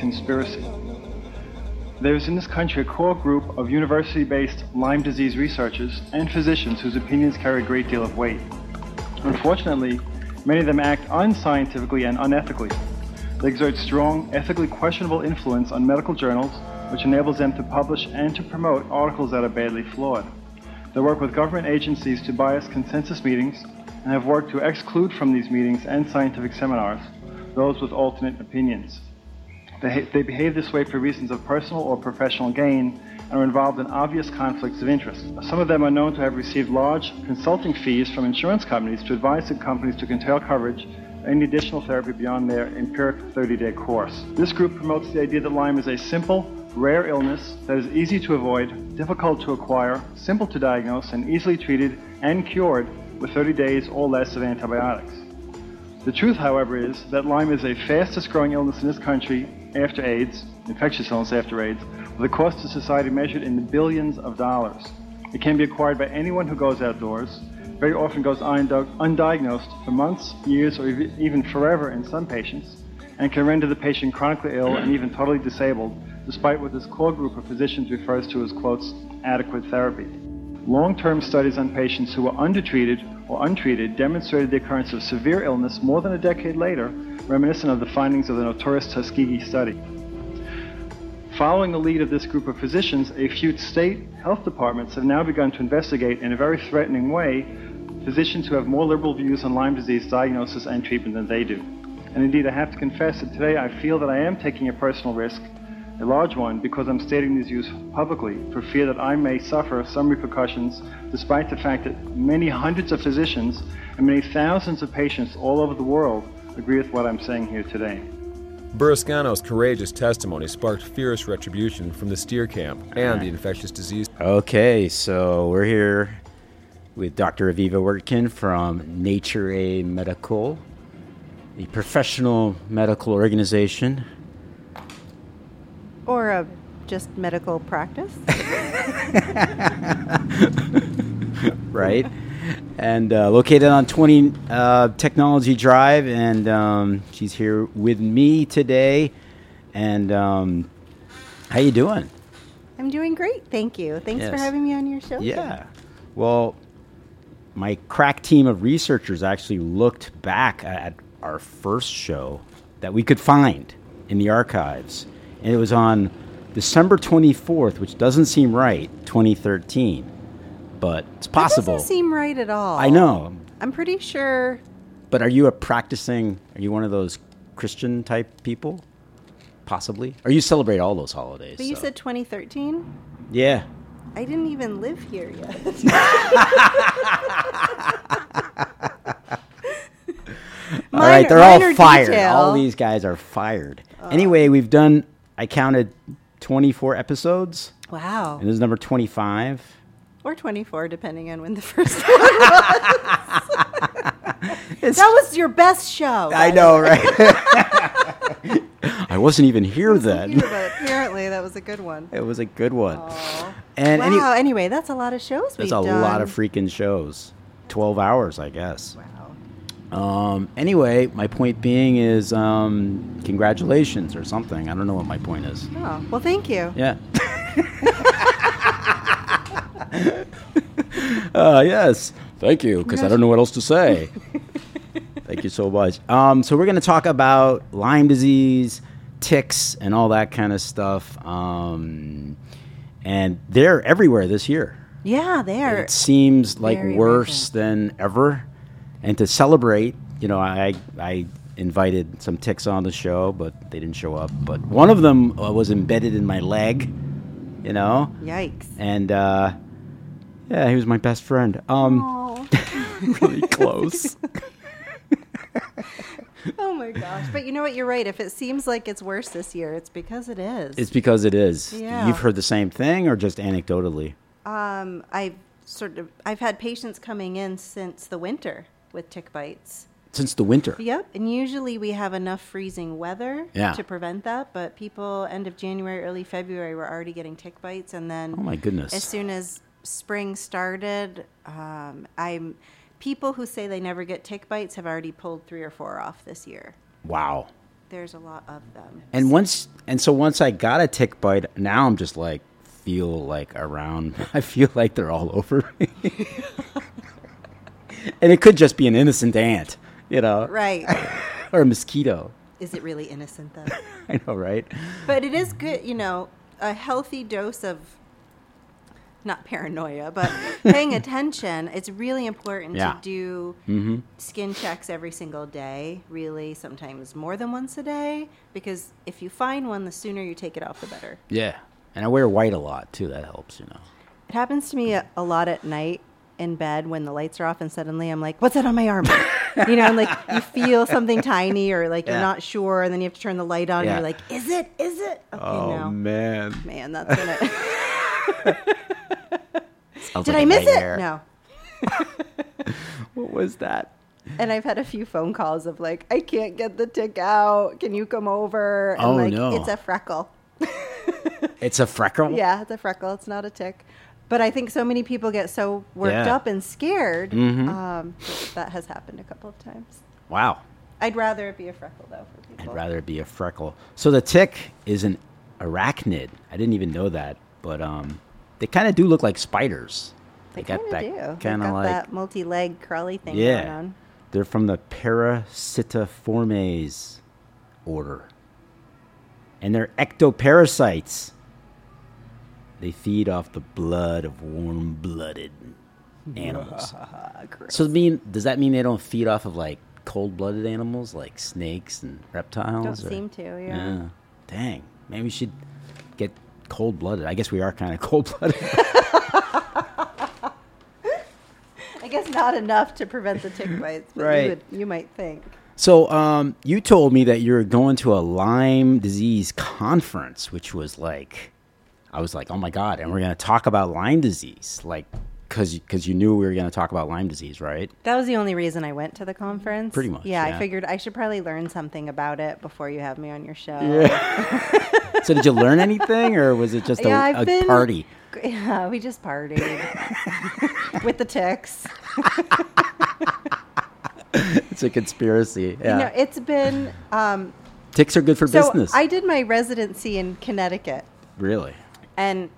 conspiracy. There is in this country a core group of university based Lyme disease researchers and physicians whose opinions carry a great deal of weight. Unfortunately, many of them act unscientifically and unethically. They exert strong, ethically questionable influence on medical journals, which enables them to publish and to promote articles that are badly flawed. They work with government agencies to bias consensus meetings and have worked to exclude from these meetings and scientific seminars those with alternate opinions. They, they behave this way for reasons of personal or professional gain and are involved in obvious conflicts of interest. Some of them are known to have received large consulting fees from insurance companies to advise the companies to curtail coverage any additional therapy beyond their empiric 30-day course. This group promotes the idea that Lyme is a simple, rare illness that is easy to avoid, difficult to acquire, simple to diagnose, and easily treated and cured with 30 days or less of antibiotics. The truth, however, is that Lyme is a fastest growing illness in this country after AIDS, infectious illness after AIDS, with a cost to society measured in the billions of dollars. It can be acquired by anyone who goes outdoors, very often goes undiagnosed for months, years, or even forever in some patients, and can render the patient chronically ill and even totally disabled, despite what this core group of physicians refers to as, quotes, adequate therapy. Long-term studies on patients who were undertreated or untreated demonstrated the occurrence of severe illness more than a decade later, reminiscent of the findings of the notorious Tuskegee study. Following the lead of this group of physicians, a few state health departments have now begun to investigate in a very threatening way physicians who have more liberal views on Lyme disease diagnosis and treatment than they do. And indeed, I have to confess that today I feel that I am taking a personal risk, a large one, because I'm stating these views publicly for fear that I may suffer some repercussions, despite the fact that many hundreds of physicians and many thousands of patients all over the world agree with what I'm saying here today. Burrascano's courageous testimony sparked fierce retribution from the Steere camp and the infectious disease. Okay, so we're here with Dr. Aviva Wertkin from Nature A Medical, a professional medical organization. Just medical practice. right? And uh, located on 20 uh, Technology Drive. And um, she's here with me today. And um, how you doing? I'm doing great, thank you. Thanks Yes. for having me on your show. Yeah. Well, my crack team of researchers actually looked back at our first show that we could find in the archives. And it was on December 24th, which doesn't seem right, 2013. But it's That possible. doesn't seem right at all. I know. I'm pretty sure. But are you a practicing, are you one of those Christian type people? Possibly. Or you celebrate all those holidays? But you so- said 2013. Yeah. I didn't even live here yet. All right, they're all fired. detail. All these guys are fired. Oh. anyway, we've done. I counted twenty-four episodes, Wow. and this is number twenty-five. Or 24, depending on when the first one was. That was your best show. I know, right? I wasn't even here then. Here, but apparently that was a good one. It was a good one. And any, wow. anyway, that's a lot of shows we've a done. lot of freaking shows. Twelve hours, I guess. Wow. Um, anyway, my point being is um, congratulations or something. I don't know what my point is. Oh, well, thank you. Yeah. uh, yes. Thank you, because I don't know what else to say. Thank you so much. Um, so we're going to talk about Lyme disease, ticks, and all that kind of stuff. Um, and they're everywhere this year. Yeah, there. It seems like worse than ever. And to celebrate, you know, I I invited some ticks on the show, but they didn't show up. But one of them uh, was embedded in my leg, you know, Yikes. and uh, yeah, he was my best friend. Um, Oh. really close. oh my gosh. But you know what? You're right. If it seems like it's worse this year, it's because it is. it's because it is. Yeah. You've heard the same thing, or just anecdotally? um, I've sort of I've had patients coming in since the winter with tick bites. Since the winter. Yep, and usually we have enough freezing weather Yeah. to prevent that. But people, end of January, early February, were already getting tick bites, and then Oh my goodness. as soon as spring started, um, I'm people who say they never get tick bites have already pulled three or four off this year. Wow. there's a lot of them. And once and so once I got a tick bite, now I'm just like feel like around. I feel like they're all over me. and it could just be an innocent ant, you know, Right. or a mosquito. Is it really innocent though? I know, right? But it is good, you know, a healthy dose of not paranoia, but paying attention. It's really important Yeah. to do Mm-hmm. skin checks every single day, really, sometimes more than once a day, because if you find one, the sooner you take it off, the better. Yeah. And I wear white a lot too. That helps, you know. It happens to me a, a lot at night in bed when the lights are off, and suddenly I'm like, "What's that on my arm?" you know, and like you feel something tiny, or like Yeah. you're not sure, and then you have to turn the light on, Yeah. and you're like, "Is it? Is it?" Okay, oh, no, man. man, that's gonna. Sounds Did like I miss nightmare. it? No. What was that? And I've had a few phone calls of like, I can't get the tick out. Can you come over? And Oh, like, no. it's a freckle. It's a freckle. Yeah, it's a freckle. It's not a tick. But I think so many people get so worked Yeah. up and scared. Mhm. Um, that has happened a couple of times. Wow. I'd rather it be a freckle though for people. I'd rather it be a freckle. So the tick is an arachnid. I didn't even know that, but um, they kind of do look like spiders. They kind of do. Kind They've of got like that multi-leg crawly thing going yeah. on. They're from the Parasitiformes order, and they're ectoparasites. They feed off the blood of warm-blooded animals. so, I mean, does that mean they don't feed off of like cold-blooded animals like snakes and reptiles? Don't or- seem to, yeah. Dang. Maybe we should get cold-blooded. I guess we are kind of cold-blooded. I guess not enough to prevent the tick bites, but Right. you, would, you might think. So, um, you told me that you're going to a Lyme disease conference, which was like, I was like, oh my god, and we're going to talk about Lyme disease, like, because because you knew we were going to talk about Lyme disease, right? That was the only reason I went to the conference. Pretty much, Yeah, yeah. I figured I should probably learn something about it before you have me on your show. so, did you learn anything, or was it just a, Yeah, I've a been- party? Yeah, we just partied with the ticks. It's a conspiracy. Yeah, You know, it's been um, ticks are good for so. business. I did my residency in Connecticut, really? And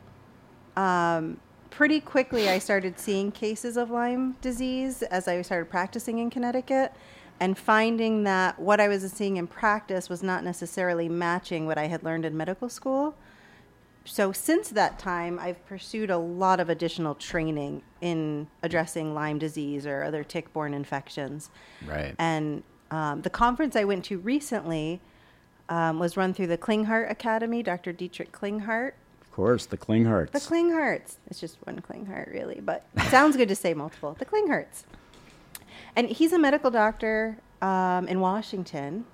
um, pretty quickly I started seeing cases of Lyme disease as I started practicing in Connecticut, and finding that what I was seeing in practice was not necessarily matching what I had learned in medical school. So since that time, I've pursued a lot of additional training in addressing Lyme disease or other tick-borne infections. Right. And um, the conference I went to recently um, was run through the Klinghardt Academy, Dr. Dietrich Klinghardt. Of course, the Klinghardts. The Klinghardts. It's just one Klinghardt, really, but it sounds good to say multiple. The Klinghardts. And he's a medical doctor um, in Washington.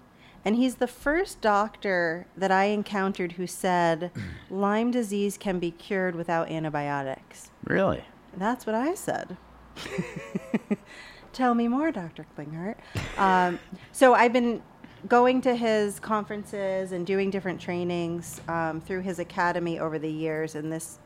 And he's the first doctor that I encountered who said Lyme disease can be cured without antibiotics. really? That's what I said. Tell me more, Dr. Klinghardt. Um, so I've been going to his conferences and doing different trainings um, through his academy over the years. And this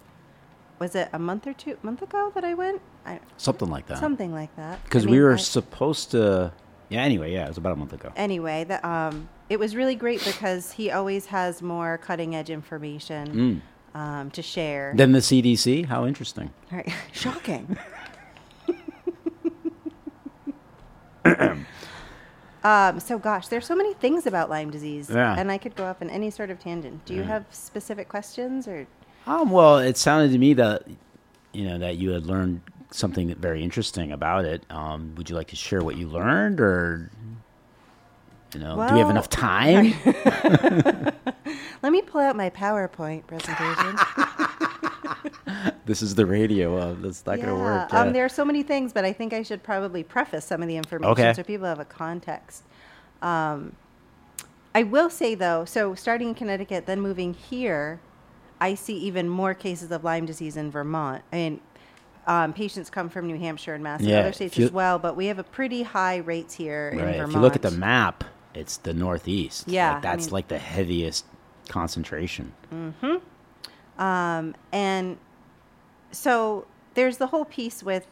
was it a month or two month ago that I went, I, Something like that. something like that. Because I we were I- supposed to. Yeah. Anyway, yeah, it was about a month ago. anyway, that um, it was really great because he always has more cutting edge information um, to share. than the CDC. How interesting. Right. Shocking. um, so, gosh, there's so many things about Lyme disease, Yeah. and I could go off in any sort of tangent. Do you Yeah. have specific questions, or Um, well, it sounded to me that you know that you had learned something very interesting about it. Um, would you like to share what you learned, or you know, do we have enough time? let me pull out my PowerPoint presentation? this is the radio. Uh, that's not going to work. Um, there are so many things, but I think I should probably preface some of the information Okay. so people have a context. Um, I will say though, so starting in Connecticut, then moving here, I see even more cases of Lyme disease in Vermont. I mean, um, patients come from New Hampshire and Mass and Yeah, other states you- as well, but we have a pretty high rates here in. Vermont. If you look at the map, it's the Northeast. Yeah, Like, I that's mean- like the heaviest concentration. Um, and so there's the whole piece with,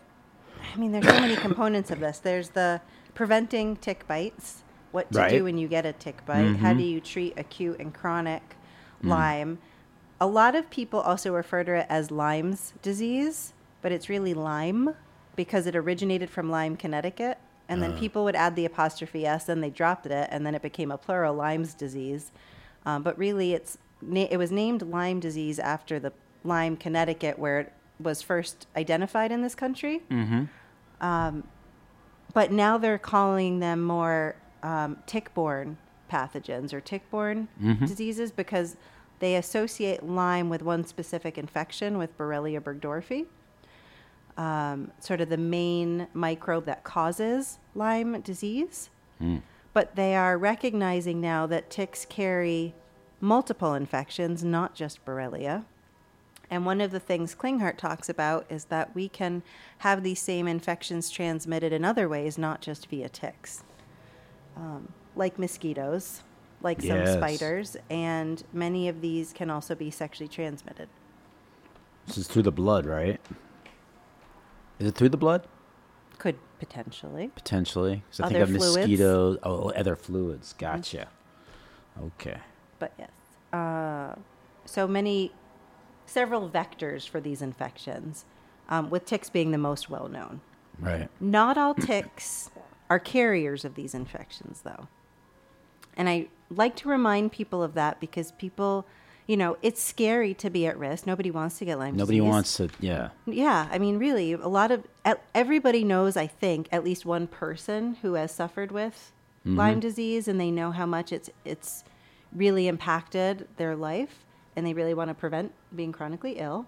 I mean, there's so many components of this. There's the preventing tick bites, what to Right. do when you get a tick bite. How do you treat acute and chronic Lyme? A lot of people also refer to it as Lyme's disease, but it's really Lyme because it originated from Lyme, Connecticut. And then people would add the apostrophe S, then they dropped it, and then it became a plural Lyme's disease. Um, but really, it's na- it was named Lyme disease after the Lyme, Connecticut, where it was first identified in this country. Um, but now they're calling them more um, tick-borne pathogens or tick-borne diseases because they associate Lyme with one specific infection with Borrelia burgdorferi, um, sort of the main microbe that causes Lyme disease. But they are recognizing now that ticks carry multiple infections, not just Borrelia. And one of the things Klinghardt talks about is that we can have these same infections transmitted in other ways, not just via ticks, um, like mosquitoes, like some spiders, and many of these can also be sexually transmitted. This is through the blood, right? Is it through the blood? Could potentially. Potentially. 'Cause I think of fluids? mosquitoes. Oh, other fluids. Gotcha. Okay. But yes. Uh, so many, several vectors for these infections, um, with ticks being the most well known. Right. Not all ticks are carriers of these infections, though. And I like to remind people of that because people, you know, it's scary to be at risk. Nobody wants to get Lyme disease. Nobody disease. wants to. Yeah. Yeah, I mean, really, a lot of everybody knows. I think at least one person who has suffered with Mm-hmm. Lyme disease, and they know how much it's it's really impacted their life, and they really want to prevent being chronically ill.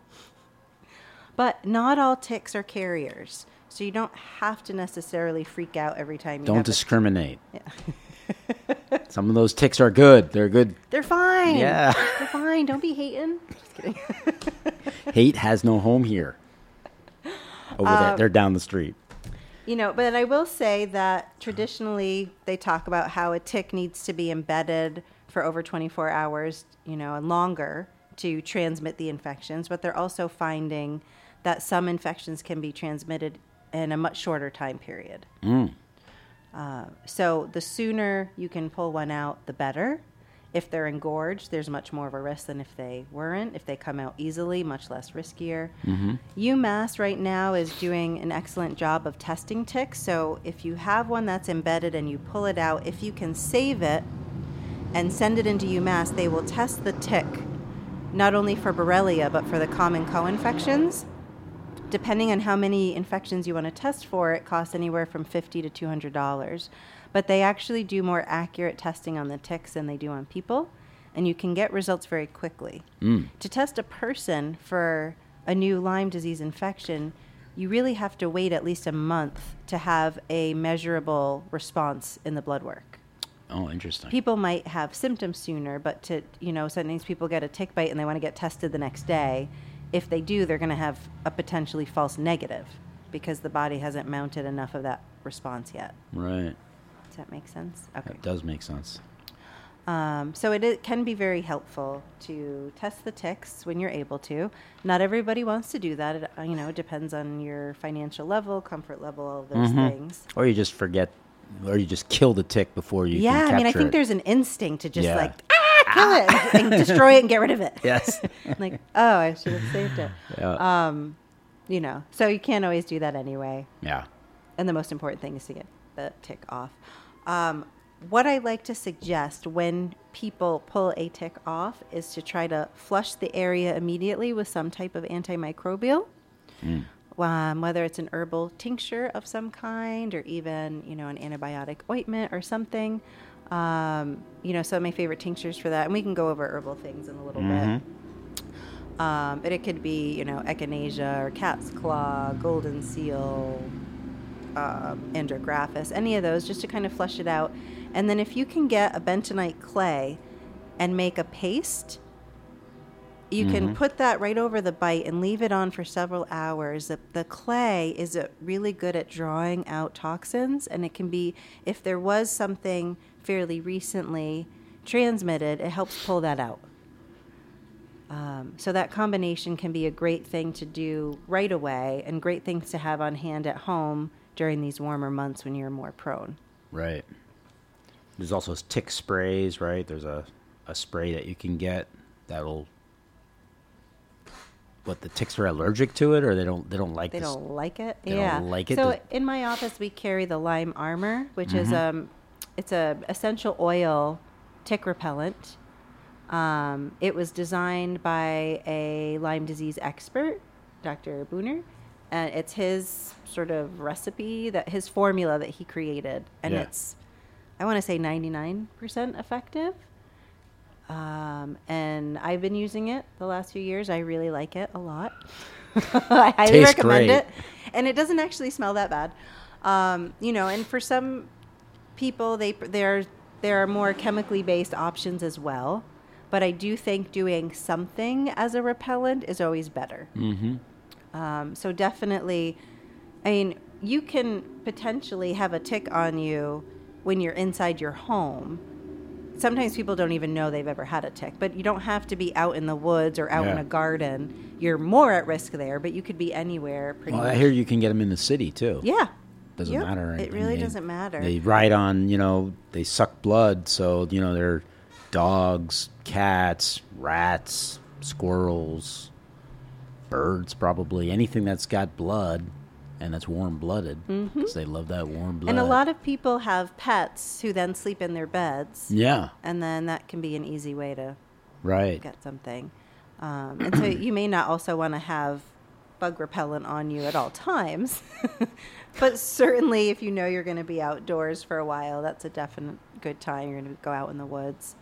But not all ticks are carriers, so you don't have to necessarily freak out every time you Don't discriminate. Some of those ticks are good. They're good. They're fine. Yeah. they're fine. Don't be hating. Just kidding. Hate has no home here. Over Um, there. They're down the street. You know, but I will say that traditionally they talk about how a tick needs to be embedded for over 24 hours, you know, and longer to transmit the infections, but they're also finding that some infections can be transmitted in a much shorter time period. Uh, so the sooner you can pull one out, the better. If they're engorged, there's much more of a risk than if they weren't. If they come out easily, much less riskier. UMass right now is doing an excellent job of testing ticks. So if you have one that's embedded and you pull it out, if you can save it and send it into UMass, they will test the tick not only for Borrelia but for the common co-infections depending on how many infections you want to test for, it costs anywhere from 50 to two hundred dollars. But they actually do more accurate testing on the ticks than they do on people, and you can get results very quickly. Hmm. To test a person for a new Lyme disease infection, you really have to wait at least a month to have a measurable response in the blood work Oh, interesting. people might have symptoms sooner, but to you know, sometimes people get a tick bite and they want to get tested the next day. If they do, they're going to have a potentially false negative because the body hasn't mounted enough of that response yet. Right. Does that make sense? Okay. That does make sense. Um, so it, it can be very helpful to test the ticks when you're able to. Not everybody wants to do that. It, uh, you know, it depends on your financial level, comfort level, all those Mm-hmm. things. Or you just forget, or you just kill the tick before you yeah, I mean, I think it. there's an instinct to just Yeah. like ah, kill it and destroy it and get rid of it. Yes. like, oh, I should have saved it. Yeah. Um, you know, so you can't always do that anyway. yeah. And the most important thing is to get the tick off. Um, what I like to suggest when people pull a tick off is to try to flush the area immediately with some type of antimicrobial. Um, whether it's an herbal tincture of some kind or even, you know, an antibiotic ointment or something. Um, you know, some of my favorite tinctures for that, and we can go over herbal things in a little bit. Um, but it could be, you know, echinacea or cat's claw, golden seal, um, andrographis, any of those, just to kind of flush it out. And then if you can get a bentonite clay and make a paste, you can put that right over the bite and leave it on for several hours. The, the clay is uh, really good at drawing out toxins, and it can be, if there was something fairly recently transmitted, it helps pull that out. Um, so that combination can be a great thing to do right away and great things to have on hand at home during these warmer months when you're more prone. Right. There's also tick sprays, right? There's a, a spray that you can get that'll. What the ticks are allergic to it, or they don't they don't like They this- don't like it. They don't yeah. like it? So in my office, we carry the Lyme Armor, which Mm-hmm. is um, it's a essential oil tick repellent. Um, it was designed by a Lyme disease expert, Dr. Booner, and it's his sort of recipe that his formula that he created, and Yeah. it's I want to say 99% effective. Um, and I've been using it the last few years. I really like it a lot. I highly Tastes recommend great. it. And it doesn't actually smell that bad. Um, you know, and for some people, they there there are more chemically based options as well. But I do think doing something as a repellent is always better. Mm-hmm. Um, so definitely, I mean, you can potentially have a tick on you when you're inside your home. Sometimes people don't even know they've ever had a tick, but you don't have to be out in the woods or out in a garden. You're more at risk there, but you could be anywhere pretty Well, much. I hear you can get them in the city too. yeah. doesn't Yep, matter. It really They- doesn't matter. They ride on, you know, they suck blood, so you know they're dogs, cats, rats, squirrels, birds, probably anything that's got blood and that's warm blooded because they love that warm blood. Mm-hmm. and a lot of people have pets who then sleep in their beds. yeah, And then that can be an easy way to right. get something. Um, and so you may not also want to have bug repellent on you at all times. but certainly, if you know you're going to be outdoors for a while, that's a definite good time. You're going to go out in the woods.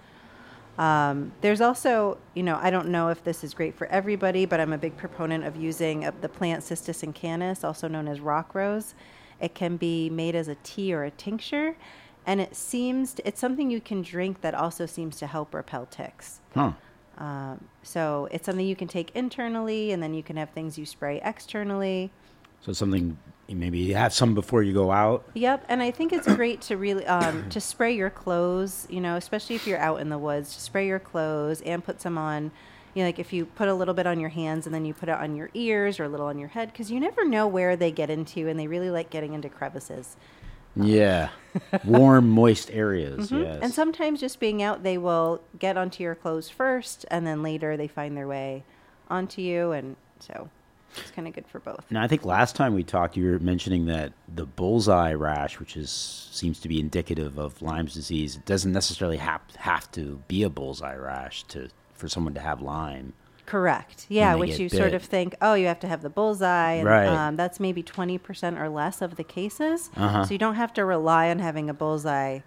Um, there's also, you know, I don't know if this is great for everybody, but I'm a big proponent of using uh, the plant Cistus incanus, also known as rock rose. It can be made as a tea or a tincture, and it seems to, it's something you can drink that also seems to help repel ticks. Huh. Um, so it's something you can take internally, and then you can have things you spray externally. So something maybe you have some before you go out. Yep, and I think it's great to really um, to spray your clothes. You know, especially if you're out in the woods, to spray your clothes and put some on. You know, like if you put a little bit on your hands and then you put it on your ears or a little on your head, because you never know where they get into, and they really like getting into crevices. Yeah, warm, moist areas. Mhm. Yes. And sometimes just being out, they will get onto your clothes first, and then later they find their way onto you, and so it's kind of good for both. Now, I think last time we talked, you were mentioning that the bullseye rash, which is seems to be indicative of Lyme's disease, it doesn't necessarily have have to be a bullseye rash to for someone to have Lyme. Correct. Yeah, which you sort of think, oh, you have to have the bullseye. And, Right. Um, that's maybe 20% or less of the cases. Uh-huh. So you don't have to rely on having a bullseye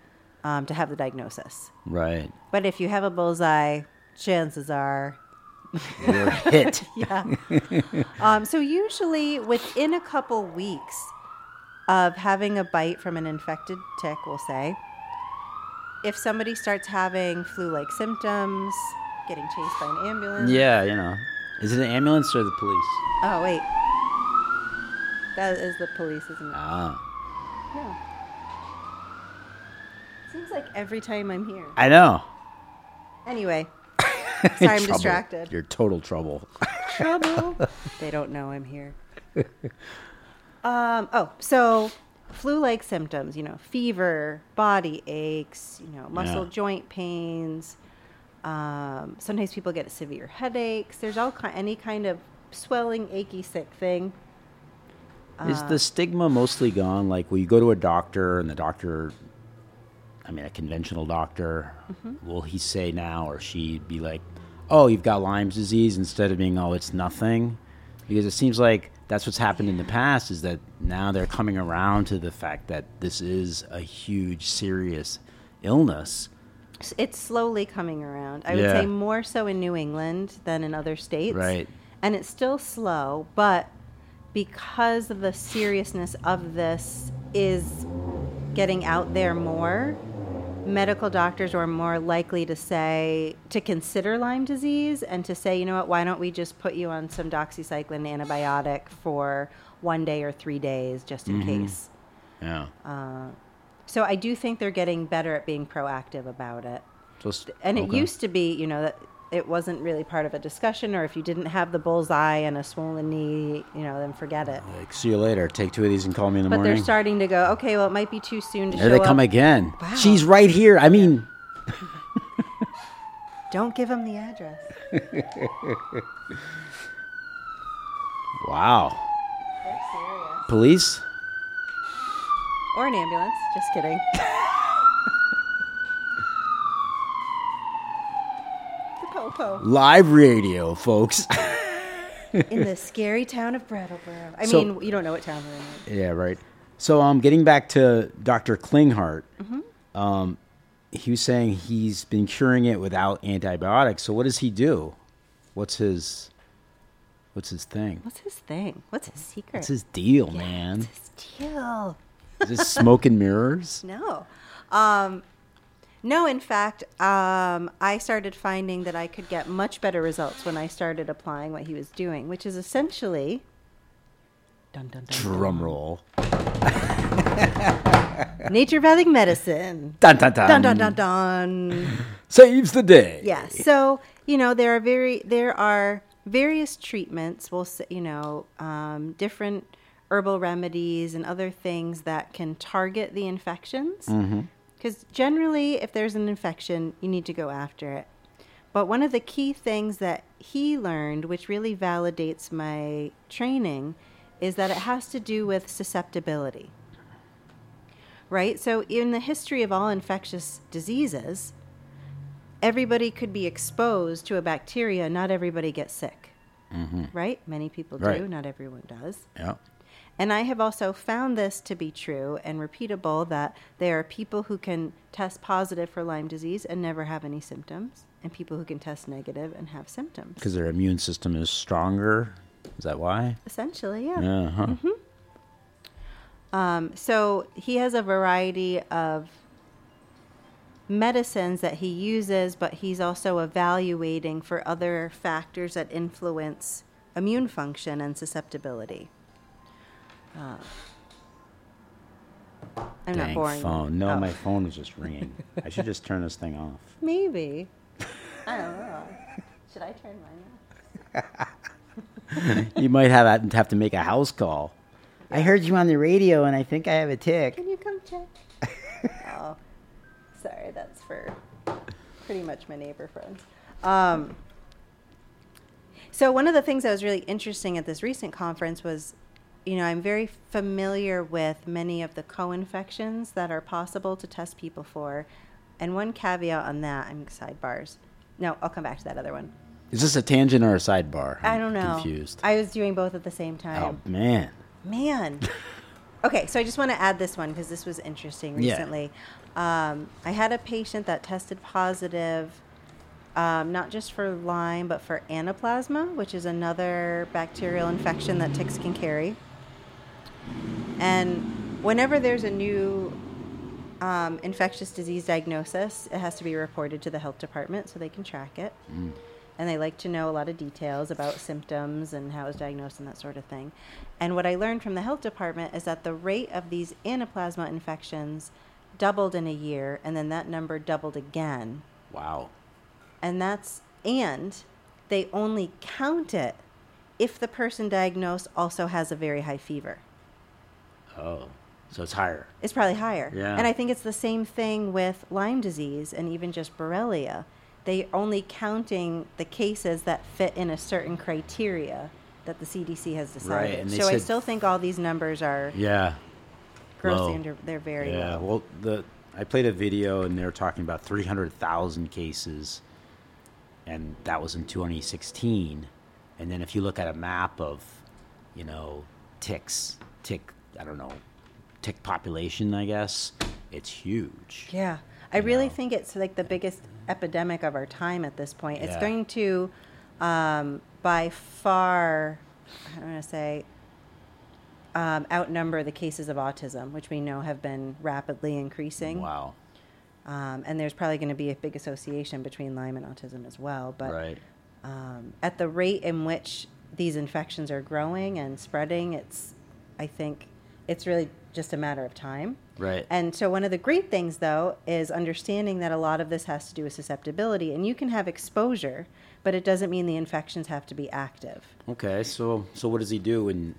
um, to have the diagnosis. Right. But if you have a bullseye, chances are, You're hit. yeah. um, so usually within a couple weeks of having a bite from an infected tick, we'll say, if somebody starts having flu-like symptoms, getting chased by an ambulance, yeah, you know. Is it an ambulance or the police? Oh wait, that is the police, isn't it? Ah, Yeah. Seems like every time I'm here. I know. Anyway, sorry, I'm Trouble. distracted. You're total trouble. Trouble. they don't know I'm here. Um. Oh, so flu-like symptoms. You know, fever, body aches. You know, muscle Yeah. joint pains. Um, sometimes people get severe headaches. There's all ki- any kind of swelling, achy, sick thing. Is Uh, the stigma mostly gone? Like, will you go to a doctor and the doctor, I mean, a conventional doctor, Mm-hmm. will he say now or she be like, oh, you've got Lyme's disease instead of being, oh, it's nothing? Because it seems like that's what's happened in the past is that now they're coming around to the fact that this is a huge, serious illness. It's slowly coming around. I would say more so in New England than in other states. Right. And it's still slow, but because of the seriousness of this is getting out there more, medical doctors are more likely to say to consider Lyme disease and to say, you know what, why don't we just put you on some doxycycline antibiotic for one day or three days just in case. Yeah. Uh, so I do think they're getting better at being proactive about it. Just, And it okay. used to be, you know, that it wasn't really part of a discussion, or if you didn't have the bullseye and a swollen knee, you know, then forget it. Like, see you later. Take two of these and call me in the But morning. But they're starting to go. Okay, well, it might be too soon to There they come up. again. Wow. She's right here. I mean, Don't give them the address. wow. Police? Or an ambulance. Just kidding. the popo Live radio, folks. in the scary town of Brattleboro. I So- mean, you don't know what town we're in. yeah, right. So, um, getting back to Dr. Klinghardt, Mm-hmm. um, he was saying he's been curing it without antibiotics. So, what does he do? What's his, what's his thing? What's his thing? What's his secret? What's his deal, man? What's his deal? Is this smoke and mirrors? No. Um, no, in fact, um, I started finding that I could get much better results when I started applying what he was doing, which is essentially. Dun, dun, dun, Drum roll. Naturopathic medicine. Dun, dun, dun. Dun dun dun dun. Saves the day. Yeah. So you know there are very there are various treatments. We'll say you know um, different herbal remedies and other things that can target the infections. Because generally, if there's an infection, you need to go after it. But one of the key things that he learned, which really validates my training, is that it has to do with susceptibility. Right? So, in the history of all infectious diseases, everybody could be exposed to a bacteria, not everybody gets sick. Mm-hmm. Right? Many people do, not everyone does. Yeah. And I have also found this to be true and repeatable that there are people who can test positive for Lyme disease and never have any symptoms, and people who can test negative and have symptoms. Because their immune system is stronger. Is that why? Essentially, yeah. Uh huh. Um, so he has a variety of medicines that he uses, but he's also evaluating for other factors that influence immune function and susceptibility. Uh, I'm not Dang boring. you. phone. No, Oh. my phone was just ringing. I should just turn this thing off. Maybe. I don't know. Should I turn mine off? You might have have to make a house call. I heard you on the radio, and I think I have a tick. Can you come check? oh, sorry, that's for pretty much my neighbor friends. Um, so one of the things that was really interesting at this recent conference was, you know, I'm very familiar with many of the co-infections that are possible to test people for, and one caveat on that, I'm sidebars. No, I'll come back to that other one. Is this a tangent or a sidebar? I I'm don't know. Confused. I was doing both at the same time. oh man. Man. Okay, so I just want to add this one because this was interesting Yeah. recently. Um, I had a patient that tested positive, um, not just for Lyme, but for anaplasma, which is another bacterial infection that ticks can carry. And whenever there's a new um, infectious disease diagnosis, it has to be reported to the health department so they can track it. And they like to know a lot of details about symptoms and how it was diagnosed and that sort of thing. And what I learned from the health department is that the rate of these anaplasma infections doubled in a year, and then that number doubled again. Wow. And that's, and they only count it if the person diagnosed also has a very high fever. Oh, so it's higher. It's probably higher. Yeah. And I think it's the same thing with Lyme disease and even just Borrelia. They only counting the cases that fit in a certain criteria that the CDC has decided. and they so I still think all these numbers are Yeah. grossly under. They're very Yeah. low. Well, the I played a video and they were talking about 300,000 cases, and that was in 2016. And then if you look at a map of, you know, ticks, tick, I don't know, tick population, I guess, it's huge. Yeah. I really know. think it's like the biggest epidemic of our time at this point. It's Yeah. going to, um, by far, I don't want to say, um, outnumber the cases of autism, which we know have been rapidly increasing. Wow. Um, and there's probably going to be a big association between Lyme and autism as well. But right. um, at the rate in which these infections are growing and spreading, it's, I think, it's really just a matter of time. Right. And so, one of the great things, though, is understanding that a lot of this has to do with susceptibility. And you can have exposure, but it doesn't mean the infections have to be active. Okay, so so what does he do in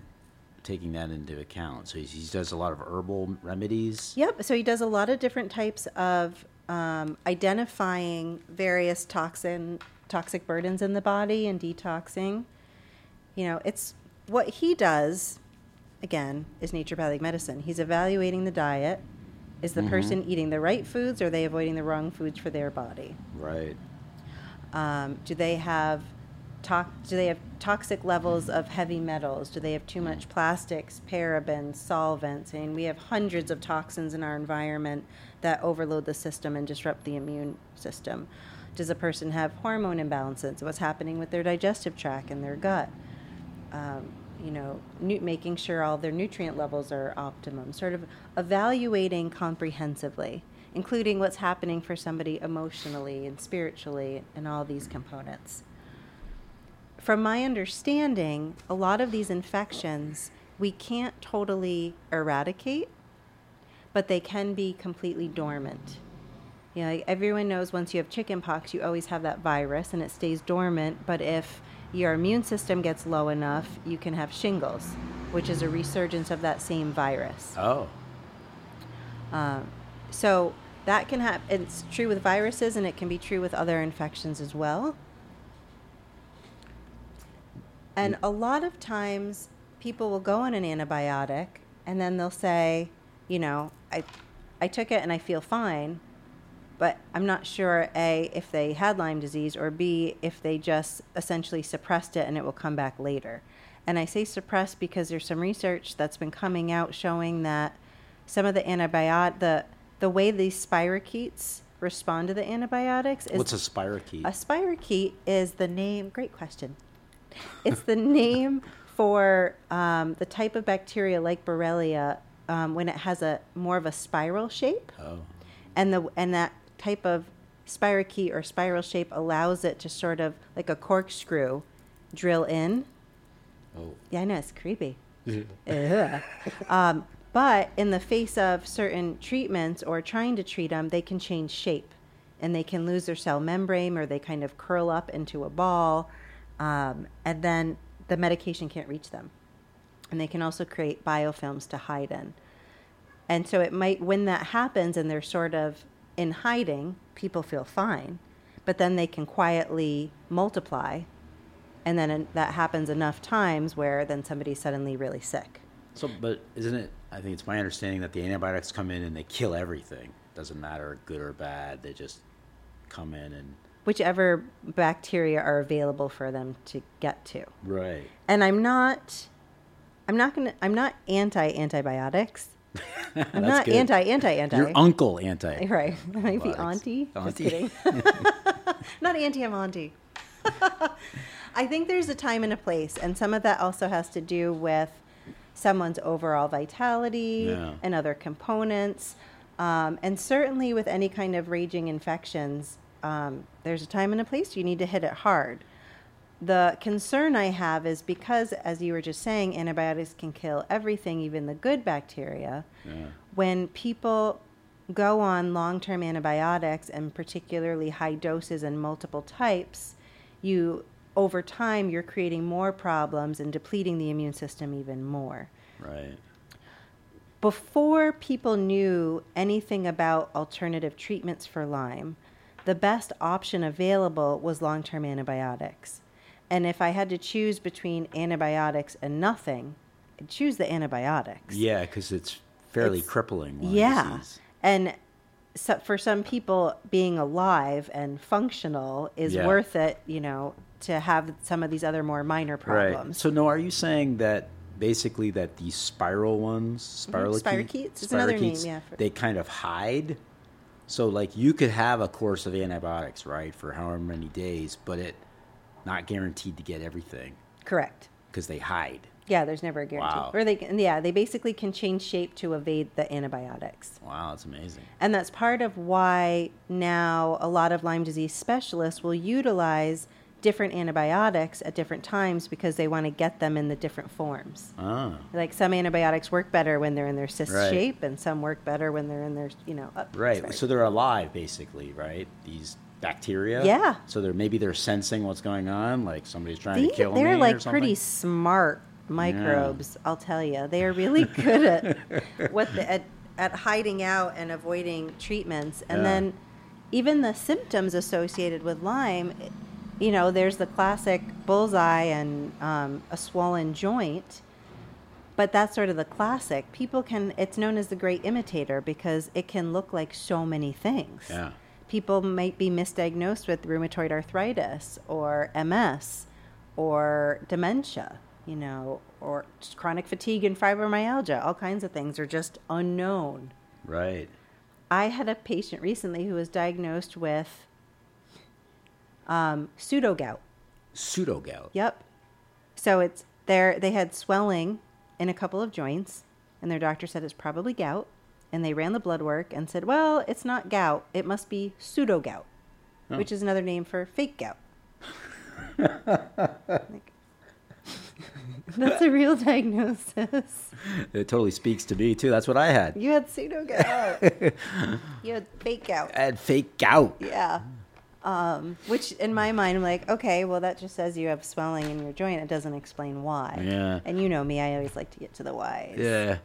taking that into account? So he, he does a lot of herbal remedies. Yep. So, he does a lot of different types of um, identifying various toxin, toxic burdens in the body and detoxing. You know, it's what he does again, is naturopathic medicine. He's evaluating the diet. Is the person eating the right foods or are they avoiding the wrong foods for their body? Right. Um, do they have to- do they have toxic levels of heavy metals? Do they have too much plastics, parabens, solvents? And we have hundreds of toxins in our environment that overload the system and disrupt the immune system. Does a person have hormone imbalances? What's happening with their digestive tract and their gut? Um, you know, nu- making sure all their nutrient levels are optimum. Sort of evaluating comprehensively, including what's happening for somebody emotionally and spiritually and all these components from my understanding, a lot of these infections we can't totally eradicate, but they can be completely dormant. You know, like everyone knows once you have chickenpox, you always have that virus and it stays dormant. But if your immune system gets low enough, you can have shingles, which is a resurgence of that same virus. Oh. Um, so that can happen. It's true with viruses, and it can be true with other infections as well. And a lot of times, people will go on an antibiotic, and then they'll say, you know, I, I took it and I feel fine, but I'm not sure a if they had Lyme disease or b if they just essentially suppressed it and it will come back later. And I say suppressed because there's some research that's been coming out showing that some of the antibiotic the the way these spirochetes respond to the antibiotics is What's a spirochete? a spirochete is the name. Great question. It's the name for um, the type of bacteria like Borrelia um, when it has a more of a spiral shape, oh. and the and that type of spirochete or spiral shape allows it to sort of like a corkscrew drill in. Oh. Yeah, I know it's creepy. Um, but in the face of certain treatments or trying to treat them, they can change shape, and they can lose their cell membrane, or they kind of curl up into a ball, um, and then the medication can't reach them, and they can also create biofilms to hide in. And so it might, when that happens, and they're sort of in hiding, people feel fine, but then they can quietly multiply and then that happens enough times where then somebody's suddenly really sick. So, but isn't it? I think it's my understanding that the antibiotics come in and they kill everything. Doesn't matter good or bad. They just come in and Whichever bacteria are available for them to get to. right. And I'm not I'm not going to I'm not anti antibiotics. I'm not good. anti anti anti. Your uncle anti. Right. I might be Well, auntie. Just kidding. not auntie, I'm auntie. I think there's a time and a place, and some of that also has to do with someone's overall vitality Yeah. and other components. Um, and certainly with any kind of raging infections, um, there's a time and a place you need to hit it hard. The concern I have is because, as you were just saying, antibiotics can kill everything, even the good bacteria. Yeah. When people go on long term antibiotics and particularly high doses and multiple types, you over time you're creating more problems and depleting the immune system even more. Right. Before people knew anything about alternative treatments for Lyme, the best option available was long term antibiotics. And if I had to choose between antibiotics and nothing, I'd choose the antibiotics. Yeah, because it's fairly It's- crippling. Yeah. And so for some people, being alive and functional is Yeah. worth it, you know, to have some of these other more minor Right. problems. So, no, are you saying that basically that these spiral ones, mm-hmm. spiralichetes, Spirochetes is another name, spirochetes, yeah, for- they kind of hide? So, like, you could have a course of antibiotics, right, for however many days, but it not guaranteed to get everything Correct. because they hide. Yeah, there's never a guarantee. Wow. Or they can, yeah, they basically can change shape to evade the antibiotics. Wow, that's amazing. And that's part of why now a lot of Lyme disease specialists will utilize different antibiotics at different times because they want to get them in the different forms. Ah, Like some antibiotics work better when they're in their cyst Right. shape, and some work better when they're in their, you know, up. right. sorry. So they're alive, basically, right? These bacteria. Yeah. So they're maybe they're sensing what's going on, like somebody's trying to kill me. they're like pretty smart microbes. I'll tell you, they are really good at what the, at at hiding out and avoiding treatments, and Yeah. then even the symptoms associated with Lyme. You know, there's the classic bullseye and um, a swollen joint, but that's sort of the classic. People can. It's known as the great imitator because it can look like so many things Yeah. People might be misdiagnosed with rheumatoid arthritis or MS or dementia, you know, or chronic fatigue and fibromyalgia. All kinds of things are just unknown. Right. I had a patient recently who was diagnosed with um, pseudo gout. Pseudo gout. Yep. So it's there. They had swelling in a couple of joints, and their doctor said it's probably gout. And they ran the blood work and said, "Well, it's not gout. It must be pseudo gout, Oh. which is another name for fake gout." Like- That's a real diagnosis. It totally speaks to me too. That's what I had. You had pseudo gout. you had fake gout. I had fake gout. Yeah. Um, which in my mind, I'm like, okay, well, that just says you have swelling in your joint. It doesn't explain why. Yeah. And you know me, I always like to get to the whys. Yeah.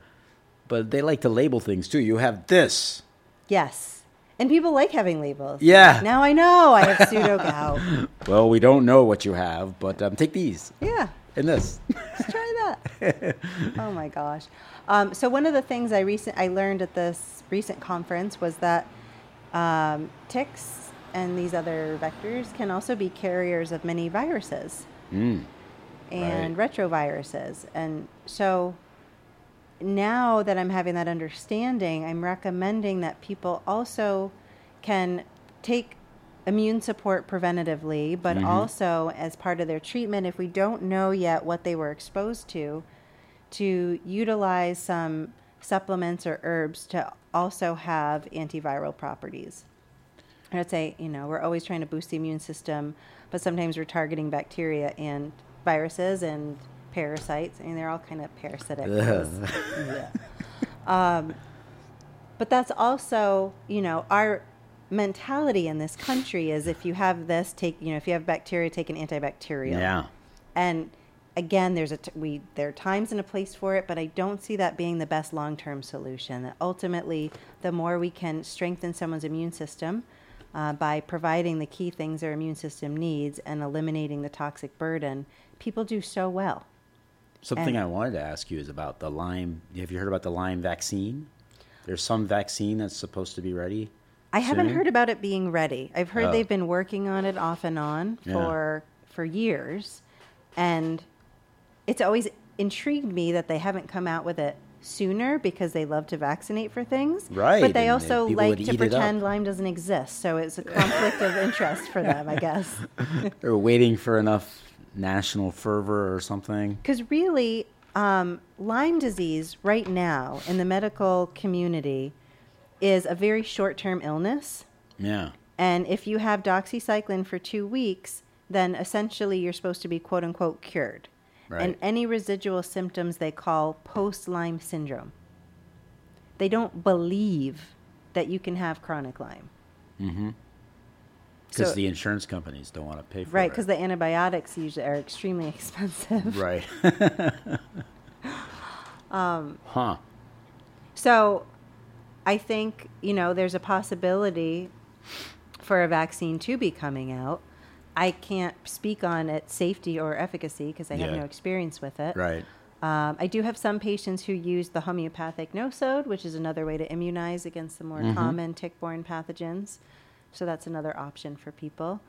But they like to label things too. You have this. Yes. And people like having labels. Yeah. Now I know I have pseudo gout. Well, we don't know what you have, but um, take these Yeah. and this. Let's try that. oh my gosh. Um, so one of the things I recent I learned at this recent conference was that um, ticks and these other vectors can also be carriers of many viruses Mm. and retroviruses. And so now that I'm having that understanding, I'm recommending that people also can take immune support preventatively, but mm-hmm. also as part of their treatment, if we don't know yet what they were exposed to, to utilize some supplements or herbs to also have antiviral properties. I would say, you know, we're always trying to boost the immune system, but sometimes we're targeting bacteria and viruses and parasites. I mean, they're all kind of parasitic. Yeah. um, but that's also, you know, our mentality in this country is if you have this, take, you know, if you have bacteria, take an antibacterial. Yeah. And again, there's a t- we there are times and a place for it, but I don't see that being the best long-term solution. That ultimately, the more we can strengthen someone's immune system uh, by providing the key things their immune system needs and eliminating the toxic burden, people do so well. Something And- I wanted to ask you is about the Lyme. Have you heard about the Lyme vaccine? There's some vaccine that's supposed to be ready. I haven't heard about it being ready. I've heard Oh. they've been working on it off and on Yeah. for for years, and it's always intrigued me that they haven't come out with it sooner because they love to vaccinate for things. Right, But they also like to eat it up. pretend Lyme doesn't exist, so it's a conflict of interest for them, I guess. They're waiting for enough national fervor or something. Because really, um, Lyme disease right now in the medical community is a very short-term illness. Yeah. And if you have doxycycline for two weeks, then essentially you're supposed to be quote unquote cured. Right. And any residual symptoms they call post Lyme syndrome. They don't believe that you can have chronic Lyme. Mm-hmm. Because So- the insurance companies don't want to pay for Right, it. Right, because the antibiotics usually are extremely expensive. Right. Um, huh. So I think, you know, there's a possibility for a vaccine to be coming out. I can't speak on its safety or efficacy because I have no experience with it. Right. Um, I do have some patients who use the homeopathic nosode, which is another way to immunize against the more Mhm. common tick-borne pathogens. So that's another option for people.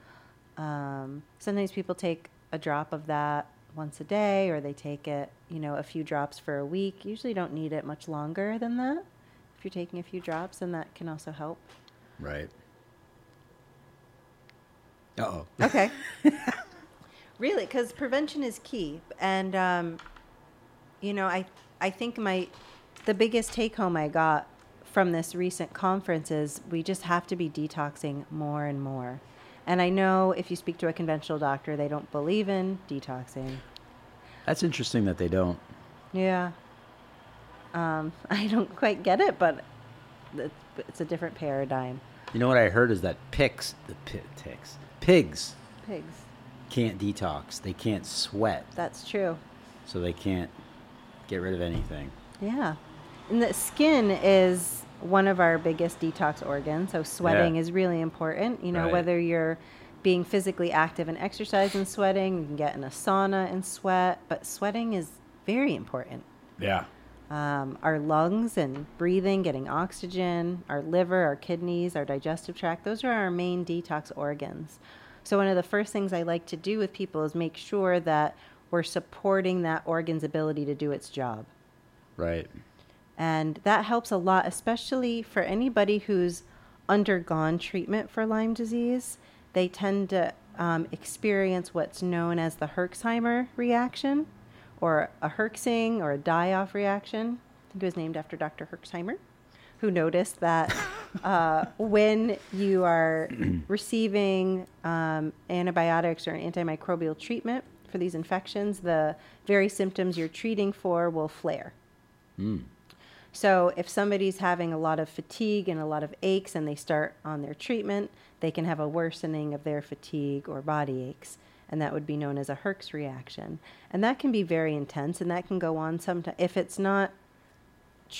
Um, sometimes people take a drop of that once a day, or they take it, you know, a few drops for a week. Usually, don't need it much longer than that. If you're taking a few drops, then that can also help. Right. Uh oh. Okay. really, because prevention is key, and um, you know, I I think my the biggest take home I got from this recent conference is we just have to be detoxing more and more. And I know if you speak to a conventional doctor, they don't believe in detoxing. That's interesting that they don't. Yeah. Um, I don't quite get it, but it's, it's a different paradigm. You know what I heard is that pigs, the pi- ticks, pigs Pigs. can't detox. They can't sweat, That's true. so they can't get rid of anything. Yeah. And the skin is one of our biggest detox organs. So sweating Yeah. is really important. You know, Right. whether you're being physically active and exercise and sweating, you can get in a sauna and sweat, but sweating is very important. Yeah. Um, our lungs and breathing, getting oxygen, our liver, our kidneys, our digestive tract, those are our main detox organs. So, one of the first things I like to do with people is make sure that we're supporting that organ's ability to do its job. Right. And that helps a lot, especially for anybody who's undergone treatment for Lyme disease. They tend to um, experience what's known as the Herxheimer reaction, or a Herxing, or a die off reaction. I think it was named after Dr. Herxheimer, who noticed that uh, when you are receiving um, antibiotics or an antimicrobial treatment for these infections, the very symptoms you're treating for will flare. So if somebody's having a lot of fatigue and a lot of aches and they start on their treatment, they can have a worsening of their fatigue or body aches. And that would be known as a Herx reaction. And that can be very intense and that can go on sometimes if it's not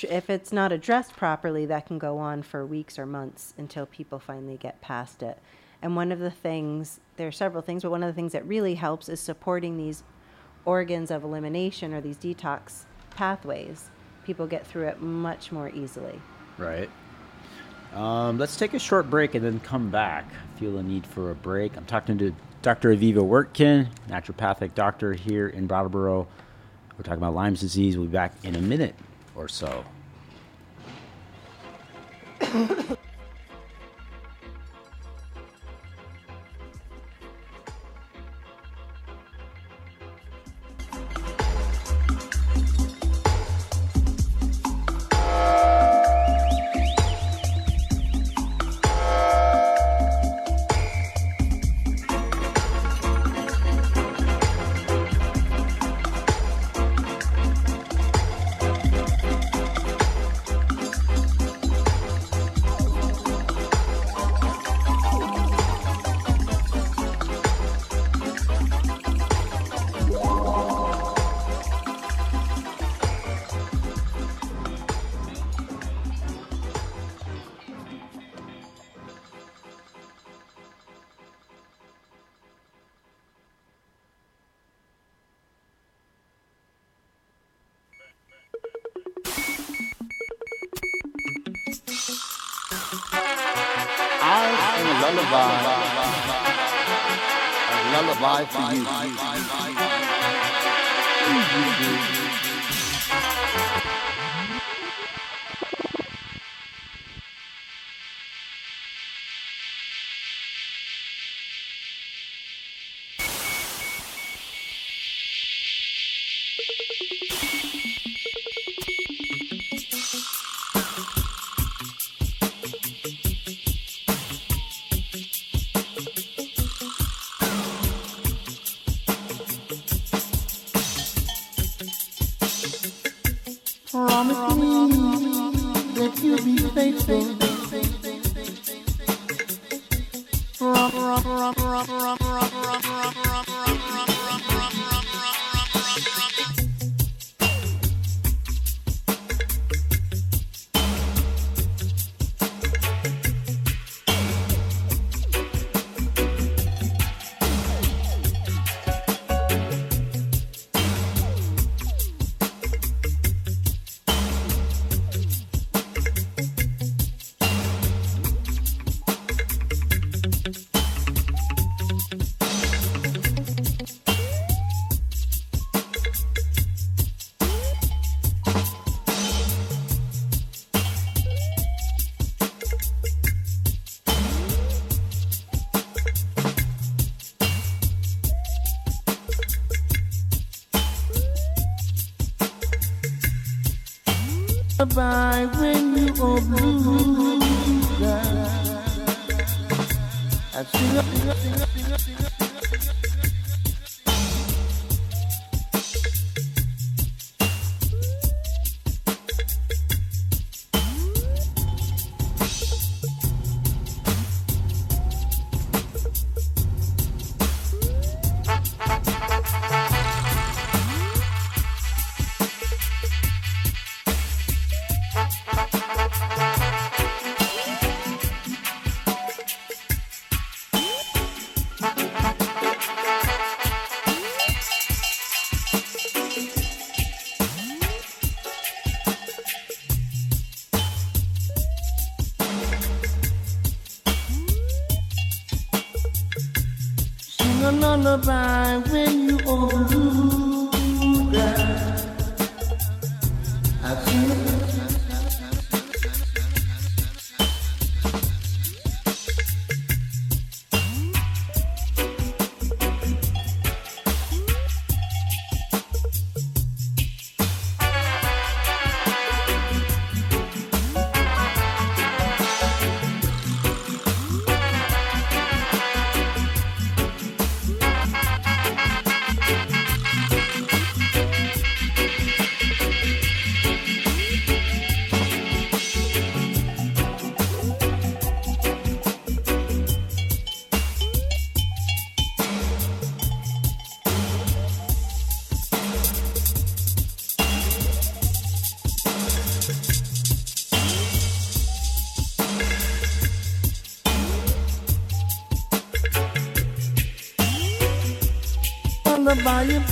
if it's not addressed properly, that can go on for weeks or months until people finally get past it. And one of the things, there are several things, but one of the things that really helps is supporting these organs of elimination or these detox pathways. People get through it much more easily. Right. Um, let's take a short break and then come back. Feel the need for a break. I'm talking to Dr. Aviva Wertkin, naturopathic doctor here in Brattleboro. We're talking about Lyme's disease. We'll be back in a minute or so. you'll be faithful.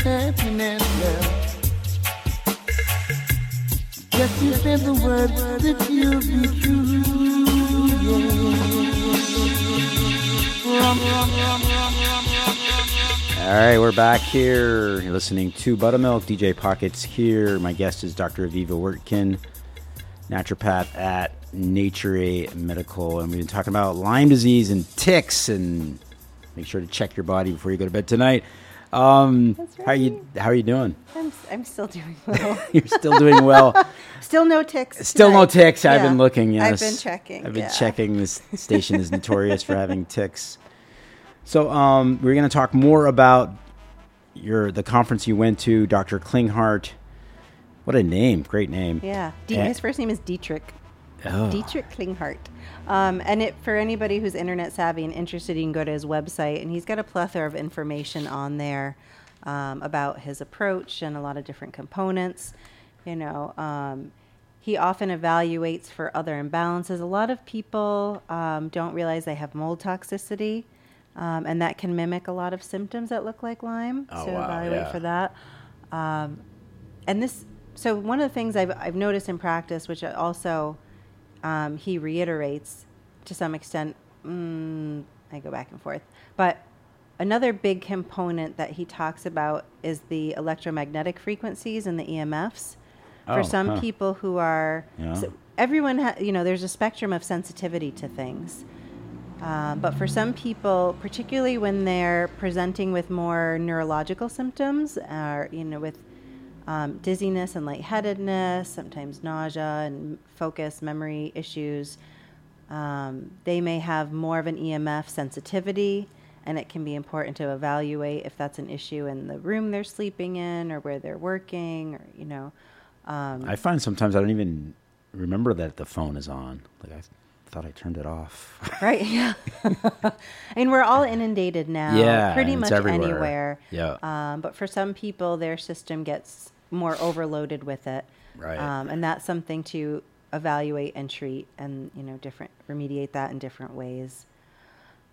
Happiness, you the word that you'll be true. All right, we're back here. You're listening to Buttermilk. DJ Pockets here. My guest is Dr. Aviva Wertkin, naturopath at Nature A Medical, and we've been talking about Lyme disease and ticks. And make sure to check your body before you go to bed tonight. Um, That's How you How are you doing? I'm, I'm still doing well. You're still doing well. still no ticks. Still no ticks. I've been looking. Yes, I've been checking. I've been yeah. checking. This station is notorious for having ticks. So, um, we're going to talk more about your the conference you went to, Dr. Klinghardt. What a name! Great name. Yeah. His first name is Dietrich. Oh. Dietrich Klinghardt. Um, and it, for anybody who's internet savvy and interested, you can go to his website, and he's got a plethora of information on there um, about his approach and a lot of different components. You know, um, he often evaluates for other imbalances. A lot of people um, don't realize they have mold toxicity, um, and that can mimic a lot of symptoms that look like Lyme. Oh, so wow, evaluate yeah. for that. Um, and this, so one of the things I've, I've noticed in practice, which also um, he reiterates to some extent, mm, I go back and forth, but another big component that he talks about is the electromagnetic frequencies and the EMFs. For Oh, some huh. people who are, Yeah. so everyone, ha- you know, there's a spectrum of sensitivity to things. Um, but for some people, particularly when they're presenting with more neurological symptoms, or you know, with um, dizziness and lightheadedness, sometimes nausea and focus, memory issues, um, they may have more of an EMF sensitivity, and it can be important to evaluate if that's an issue in the room they're sleeping in, or where they're working, or you know. Um, I find sometimes I don't even remember that the phone is on. Like I thought I turned it off. Right. Yeah. I mean, we're all inundated now. Yeah, Pretty much everywhere. anywhere. Yeah. Um, but for some people, their system gets more overloaded with it. Right. Um, and that's something to evaluate and treat, and you know, different remediate that in different ways.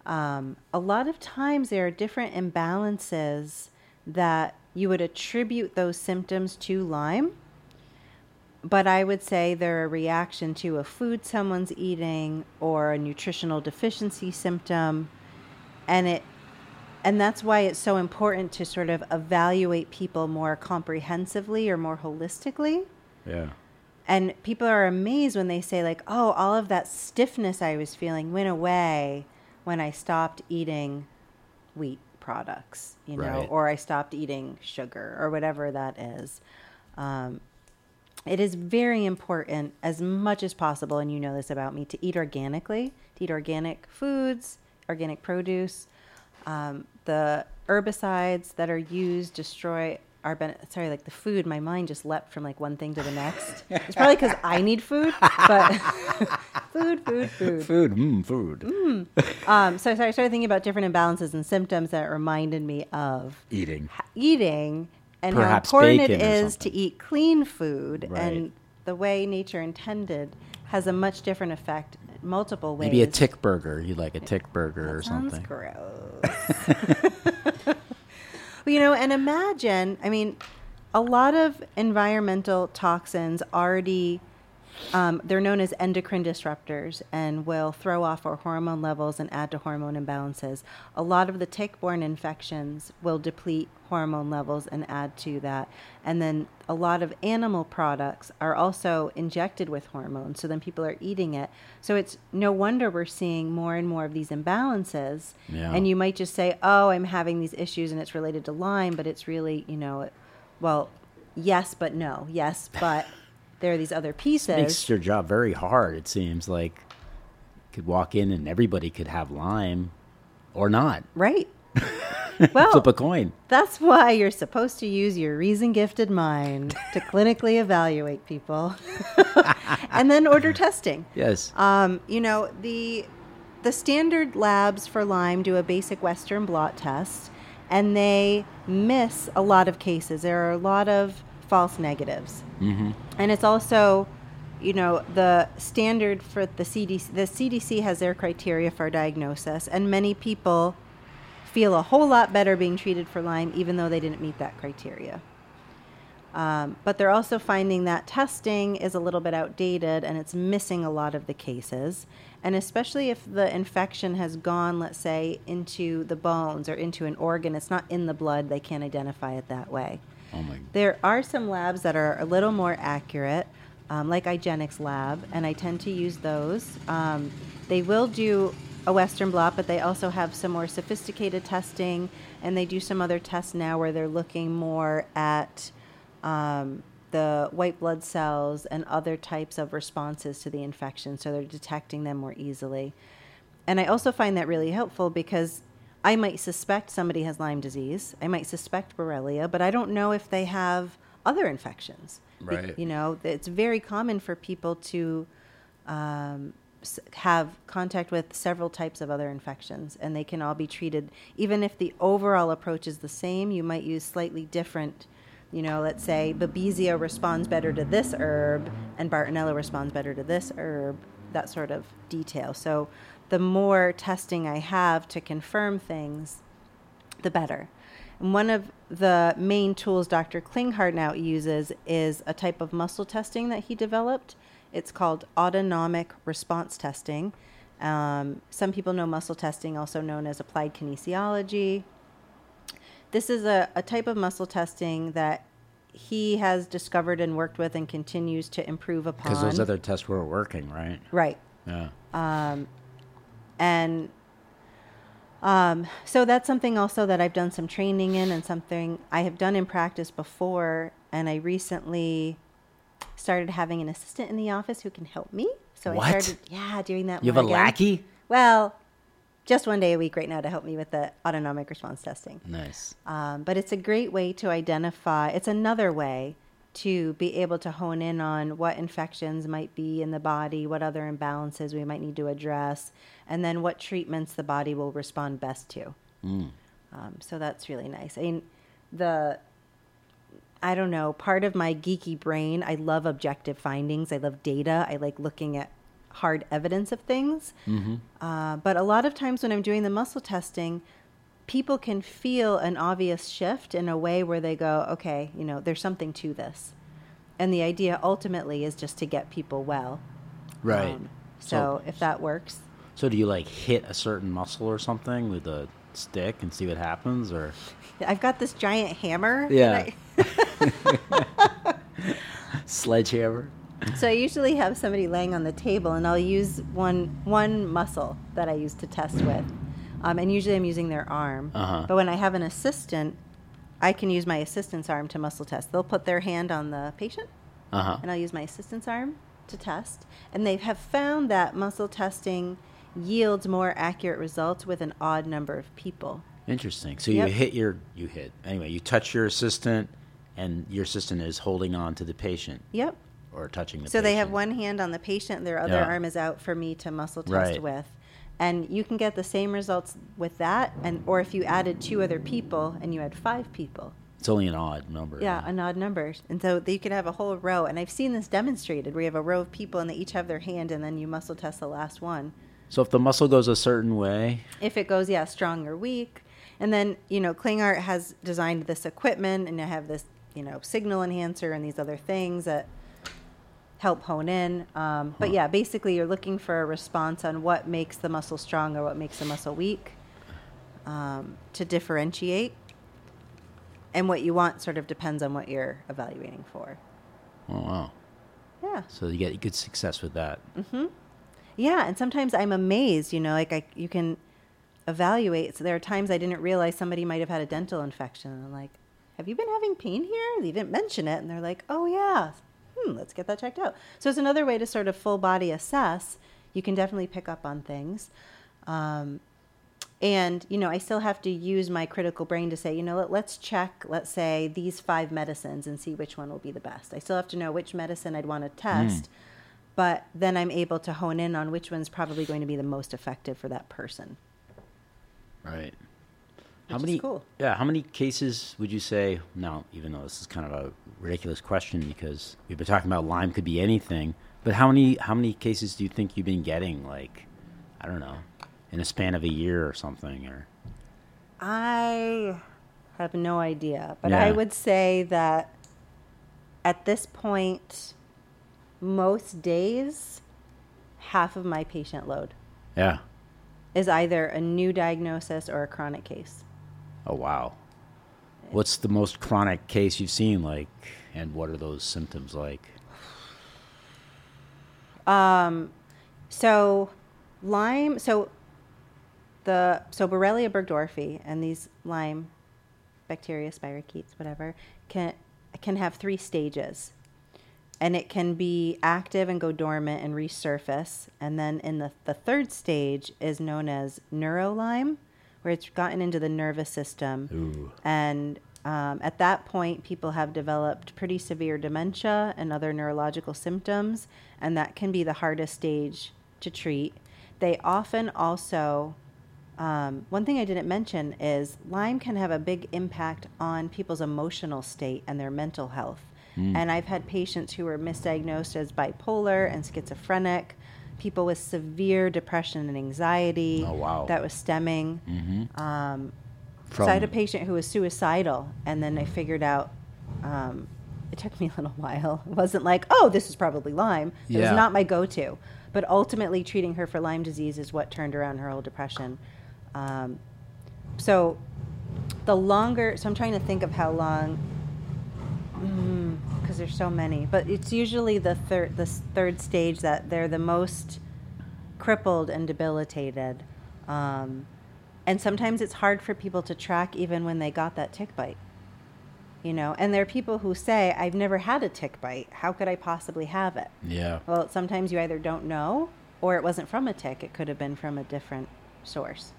Um, a lot of times, there are different imbalances that you would attribute those symptoms to Lyme but I would say they're a reaction to a food someone's eating or a nutritional deficiency symptom and it and that's why it's so important to sort of evaluate people more comprehensively or more holistically yeah. and people are amazed when they say like oh all of that stiffness i was feeling went away when i stopped eating wheat products you know Right. or i stopped eating sugar or whatever that is um, it is very important as much as possible and you know this about me to eat organically to eat organic foods organic produce. Um, the herbicides that are used destroy our ben- sorry, like the food. My mind just leapt from like one thing to the next. it's probably because I need food, but food, food, food. Food, mm, food. Um, so I started thinking about different imbalances and symptoms that reminded me of Eating. eating and Perhaps how important it or to eat clean food Right. and the way nature intended has a much different effect multiple ways. Maybe a tick burger. You like a tick burger or Sounds something. gross. Well, you know, and imagine, I mean, a lot of environmental toxins already, um, they're known as endocrine disruptors and will throw off our hormone levels and add to hormone imbalances. A lot of the tick borne infections will deplete hormone levels and add to that. And then a lot of animal products are also injected with hormones, so then people are eating it. So it's no wonder we're seeing more and more of these imbalances. Yeah. And you might just say, "Oh, I'm having these issues and it's related to Lyme," but it's really, you know, well, yes, but no. Yes, but there are these other pieces. Makes your job very hard. It seems like you could walk in and everybody could have Lyme, or not. right. well, Flip a coin. that's why you're supposed to use your reason gifted mind to clinically evaluate people and then order testing. Yes. Um, you know, the the standard labs for Lyme do a basic Western blot test, and they miss a lot of cases. There are a lot of false negatives, mm-hmm. and it's also, you know, the standard for the CDC. The CDC has their criteria for diagnosis, and many people feel a whole lot better being treated for Lyme, even though they didn't meet that criteria. Um, but they're also finding that testing is a little bit outdated and it's missing a lot of the cases. And especially if the infection has gone, let's say, into the bones or into an organ, it's not in the blood, they can't identify it that way. Oh my. There are some labs that are a little more accurate, um, like IGeneX Lab, and I tend to use those. Um, they will do a Western blot, but they also have some more sophisticated testing, and they do some other tests now where they're looking more at um, the white blood cells and other types of responses to the infection, so they're detecting them more easily. And I also find that really helpful because I might suspect somebody has Lyme disease. I might suspect Borrelia, but I don't know if they have other infections. Be- Right. You know, it's very common for people to um, s- have contact with several types of other infections, and they can all be treated. Even if the overall approach is the same, you might use slightly different. You know, let's say Babesia responds better to this herb, and Bartonella responds better to this herb. That sort of detail. So, the more testing I have to confirm things, the better. And one of the main tools Dr. Klinghardt now uses is a type of muscle testing that he developed. It's called autonomic response testing. Um, some people know muscle testing, also known as applied kinesiology. This is a, a type of muscle testing that he has discovered and worked with and continues to improve upon. Because those other tests were working, right? right. Yeah. And um, so that's something also that I've done some training in and something I have done in practice before. And I recently started having an assistant in the office who can help me. So What? I started, yeah, doing that. You have a again. lackey? Well, just one day a week right now to help me with the autonomic response testing. Nice. Um, but it's a great way to identify, it's another way to be able to hone in on what infections might be in the body, what other imbalances we might need to address, and then what treatments the body will respond best to. Um, so that's really nice. I mean, the, I don't know, part of my geeky brain, I love objective findings, I love data, I like looking at hard evidence of things. Uh, but a lot of times when I'm doing the muscle testing, people can feel an obvious shift in a way where they go, okay, you know, there's something to this. And the idea ultimately is just to get people well. Right. Um, so, if that works, So do you like hit a certain muscle or something with a stick and see what happens, or I've got this giant hammer. Yeah. I- sledgehammer? so I usually have somebody laying on the table, and I'll use one one muscle that I use to test with, um, and usually I'm using their arm. Uh-huh. But when I have an assistant, I can use my assistant's arm to muscle test. They'll put their hand on the patient, Uh huh. and I'll use my assistant's arm to test. And they have found that muscle testing yields more accurate results with an odd number of people. Interesting. So Yep. you hit your you hit anyway. You touch your assistant, and your assistant is holding on to the patient Yep. or touching the. Patient. So they have one hand on the patient, their other Yeah. arm is out for me to muscle test Right. with. And you can get the same results with that, and or if you added two other people and you had five people. It's only an odd number. Yeah, an odd number. And so you could have a whole row. And I've seen this demonstrated where you have a row of people and they each have their hand and then you muscle test the last one. So if the muscle goes a certain way, If it goes, yeah, strong or weak. And then, you know, Klinghardt has designed this equipment and you have this, you know, signal enhancer and these other things that help hone in. Um, but yeah, basically you're looking for a response on what makes the muscle strong or what makes the muscle weak um, to differentiate. And what you want sort of depends on what you're evaluating for. oh wow. Yeah. So you get good success with that. Mm-hmm. Yeah, and sometimes I'm amazed, you know, like I, you can evaluate. So there are times I didn't realize somebody might have had a dental infection. And I'm like, have you been having pain here? They didn't mention it. And they're like, oh, yeah. Hmm, let's get that checked out. So it's another way to sort of full body assess. You can definitely pick up on things. Um, and, you know, I still have to use my critical brain to say, you know, let, let's check, let's say, these five medicines and see which one will be the best. I still have to know which medicine I'd want to test but then I'm able to hone in on which one's probably going to be the most effective for that person. Right. How many? cool. Yeah. How many cases would you say? Now, even though this is kind of a ridiculous question because we've been talking about Lyme could be anything. But how many? How many cases do you think you've been getting? Like, I don't know, in a span of a year or something, or I have no idea, but Yeah. I would say that at this point, most days, half of my patient load yeah. is either a new diagnosis or a chronic case. Oh wow. What's the most chronic case you've seen? Like, and what are those symptoms like? Um, so Lyme, so the so Borrelia burgdorferi and these Lyme bacteria, spirochetes, whatever, can can have three stages. And it can be active and go dormant and resurface. And then in the, the third stage is known as neurolyme, where it's gotten into the nervous system. Ooh. And um, at that point, people have developed pretty severe dementia and other neurological symptoms, and that can be the hardest stage to treat. They often also, um, one thing I didn't mention is Lyme can have a big impact on people's emotional state and their mental health. And I've had patients who were misdiagnosed as bipolar and schizophrenic, people with severe depression and anxiety Oh, wow. that was stemming. Um, From so I had a patient who was suicidal, and then I figured out. Um, it took me a little while. It wasn't like, oh, this is probably Lyme. It Yeah. was not my go-to. But ultimately, treating her for Lyme disease is what turned around her whole depression. Um, so the longer, so I'm trying to think of how long, because there's so many. But it's usually the third, the third stage that they're the most crippled and debilitated. Um, and sometimes it's hard for people to track even when they got that tick bite. You know, and there are people who say, I've never had a tick bite. How could I possibly have it? yeah. Well, sometimes you either don't know or it wasn't from a tick. It could have been from a different source.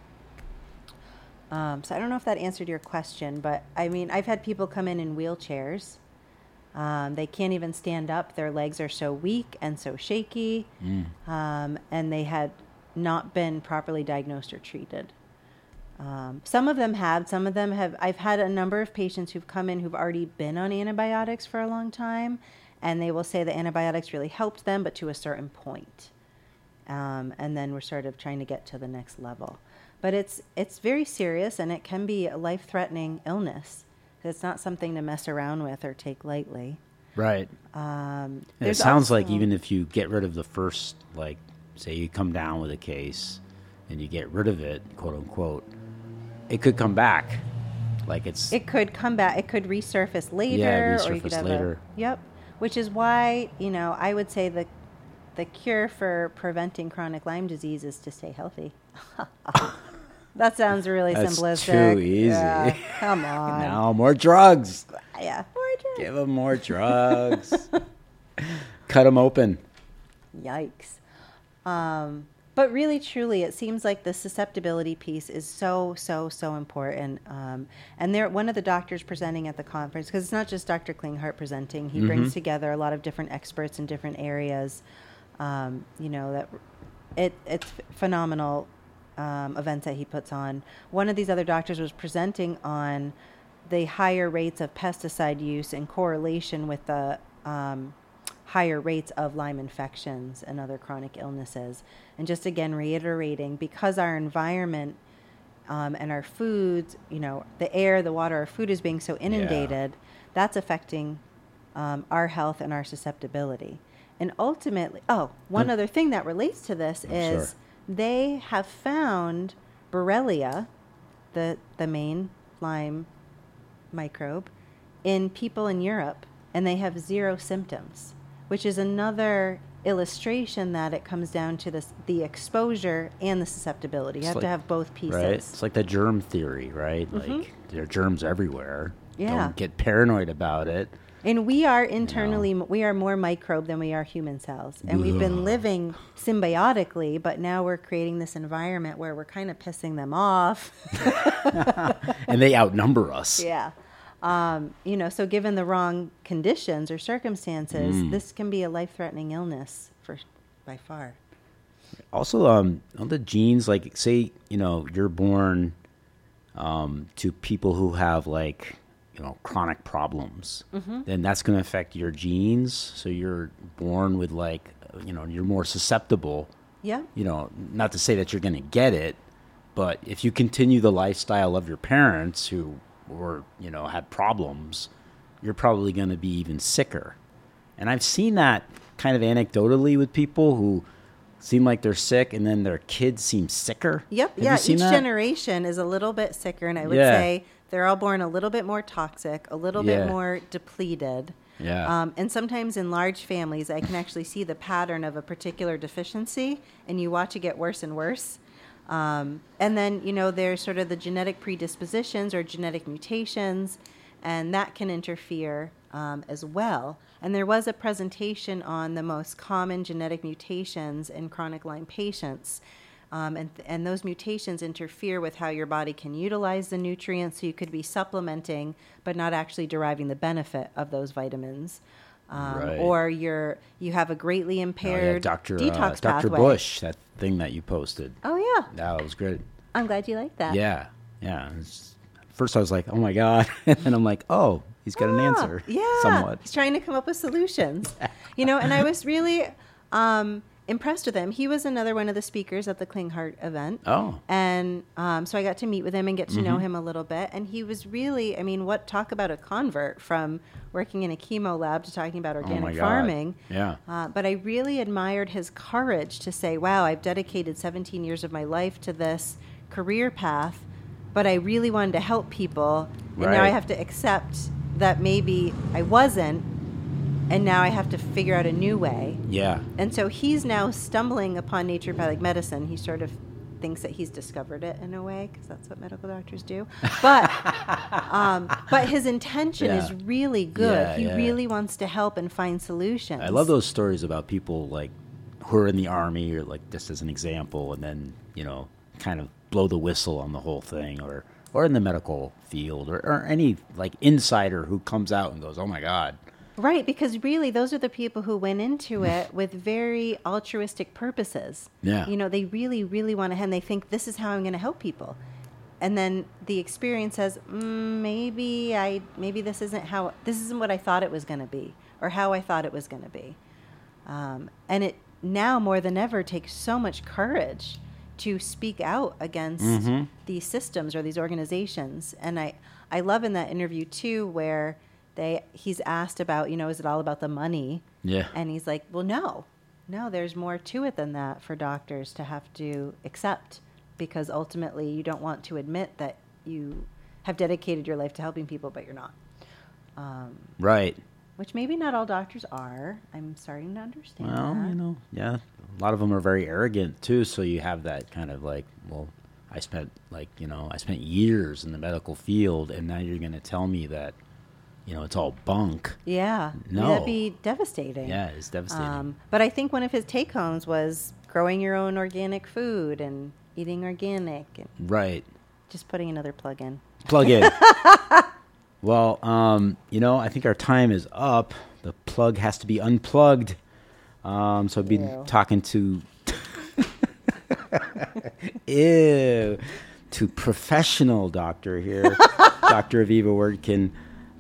Um, so I don't know if that answered your question, but I mean, I've had people come in in wheelchairs. Um, they can't even stand up. Their legs are so weak and so shaky. Um, and they had not been properly diagnosed or treated. Um, some of them have. Some of them have. I've had a number of patients who've come in who've already been on antibiotics for a long time, and they will say the antibiotics really helped them, but to a certain point. Um, and then we're sort of trying to get to the next level. But it's it's very serious, and it can be a life-threatening illness. It's not something to mess around with or take lightly. Right. Um, it sounds like even if you get rid of the first, like, say you come down with a case and you get rid of it, quote unquote, it could come back. Like it's It could come back. It could resurface later, Yeah, or you could resurface later. a yep. Which is why you know I would say the the cure for preventing chronic Lyme disease is to stay healthy. that sounds really That's simplistic. too easy. Yeah, come on. now more drugs. Yeah. More drugs. Give them more drugs. Cut them open. Yikes. Um, but really, truly, it seems like the susceptibility piece is so, so, so important. Um, and there, one of the doctors presenting at the conference, because it's not just Dr. Klinghardt presenting, he brings together a lot of different experts in different areas. Um, you know that it, it's phenomenal um, events that he puts on. One of these other doctors was presenting on the higher rates of pesticide use in correlation with the um, higher rates of Lyme infections and other chronic illnesses. And just again, reiterating because our environment um, and our foods, you know, the air, the water, our food is being so inundated, that's affecting um, our health and our susceptibility. And ultimately, oh, one other thing that relates to this is sure. They have found Borrelia, the, the main Lyme microbe, in people in Europe, and they have zero symptoms, which is another illustration that it comes down to this, the exposure and the susceptibility. You It's have to have both pieces. Right? It's like the germ theory, right? Like there are germs everywhere. Mm-hmm. Yeah. Don't get paranoid about it. And we are internally, we are more microbe than we are human cells. And we've been living symbiotically, but now we're creating this environment where we're kind of pissing them off. And they outnumber us. yeah. Um, you know, so given the wrong conditions or circumstances, this can be a life threatening illness for by far. Also, um, on the genes, like say, you know, you're born um, to people who have like, you know, chronic problems, Mm-hmm. then that's going to affect your genes. So you're born with like, you know, you're more susceptible. Yeah. You know, not to say that you're going to get it, but if you continue the lifestyle of your parents who were, you know, had problems, you're probably going to be even sicker. And I've seen that kind of anecdotally with people who seem like they're sick and then their kids seem sicker. Yep. Have yeah. Each that? generation is a little bit sicker, and I would Yeah. say they're all born a little bit more toxic, a little Yeah. bit more depleted. Yeah. Um, and sometimes in large families, I can actually see the pattern of a particular deficiency, and you watch it get worse and worse. Um, and then, you know, there's sort of the genetic predispositions or genetic mutations, and that can interfere um, as well. And there was a presentation on the most common genetic mutations in chronic Lyme patients. Um, and, and those mutations interfere with how your body can utilize the nutrients, so you could be supplementing but not actually deriving the benefit of those vitamins. Um, Right. Or you're you have a greatly Oh, yeah, impaired Dr. detox uh, Dr. pathway. Bush, that thing that you posted. Oh yeah, That was great. I'm glad you like that. Yeah. Yeah. First, I was like, oh my God. and then I'm like, oh, he's got an Ah, answer. Yeah, Somewhat. He's trying to come up with solutions. you know, and I was really um, impressed with him. He was another one of the speakers at the Klinghardt event. Oh. And um, so I got to meet with him and get to Mm-hmm. know him a little bit. And he was really, I mean, what talk about a convert from working in a chemo lab to talking about Oh organic God. farming. Yeah. Uh, but I really admired his courage to say, wow, I've dedicated 17 years of my life to this career path, but I really wanted to help people. And now I have to accept that maybe I wasn't, and now I have to figure out a new way. Yeah. And so he's now stumbling upon naturopathic medicine. He sort of thinks that he's discovered it in a way because that's what medical doctors do. But um, but his intention Yeah. is really good. Yeah, he yeah. really wants to help and find solutions. I love those stories about people like who are in the army or like just as an example and then, you know, kind of blow the whistle on the whole thing or or in the medical field or, or any like insider who comes out and goes, Oh my God. Right, because really, those are the people who went into it with very altruistic purposes. Yeah. You know, they really, really want to, and they think this is how I'm going to help people. And then the experience says, mm, maybe I, maybe this isn't how, this isn't what I thought it was going to be, or how I thought it was going to be. Um, and it now more than ever takes so much courage to speak out against these systems or these organizations. And I, I love in that interview too, where they he's asked about, you know, is it all about the money? Yeah. And he's like, well, no, no, there's more to it than that for doctors to have to accept, because ultimately you don't want to admit that you have dedicated your life to helping people, but you're not. Um, Right. which maybe not all doctors are. I'm starting to understand. Well, that. you know, yeah. A lot of them are very arrogant too, so you have that kind of like, well, I spent like, you know, I spent years in the medical field and now you're going to tell me that, you know, it's all bunk. Yeah, No. that'd be devastating. Yeah, it's devastating. Um, but I think one of his take homes was growing your own organic food and eating organic and Right. just putting another plug in. Plug in. well, um, you know, I think our time is up. The plug has to be unplugged. Um, so I've been Ew. talking to Ew. To professional doctor here, Dr. Aviva Wertkin,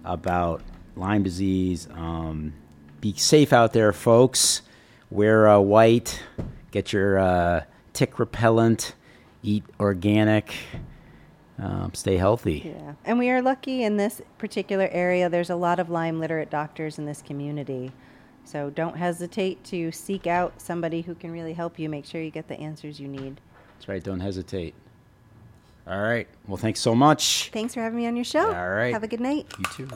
about Lyme disease. Um, be safe out there, folks. Wear uh, white. Get your uh, tick repellent. Eat organic. Um, stay healthy. Yeah. And we are lucky in this particular area. There's a lot of Lyme literate doctors in this community. So don't hesitate to seek out somebody who can really help you. Make sure you get the answers you need. That's right. Don't hesitate. All right. Well, thanks so much. Thanks for having me on your show. All right. Have a good night. You too.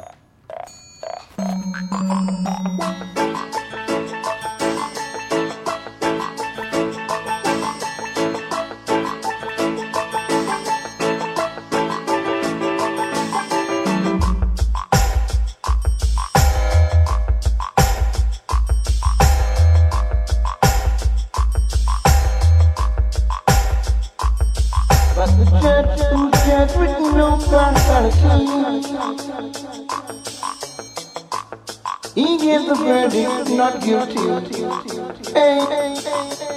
Gave the verdict not guilty. Hey,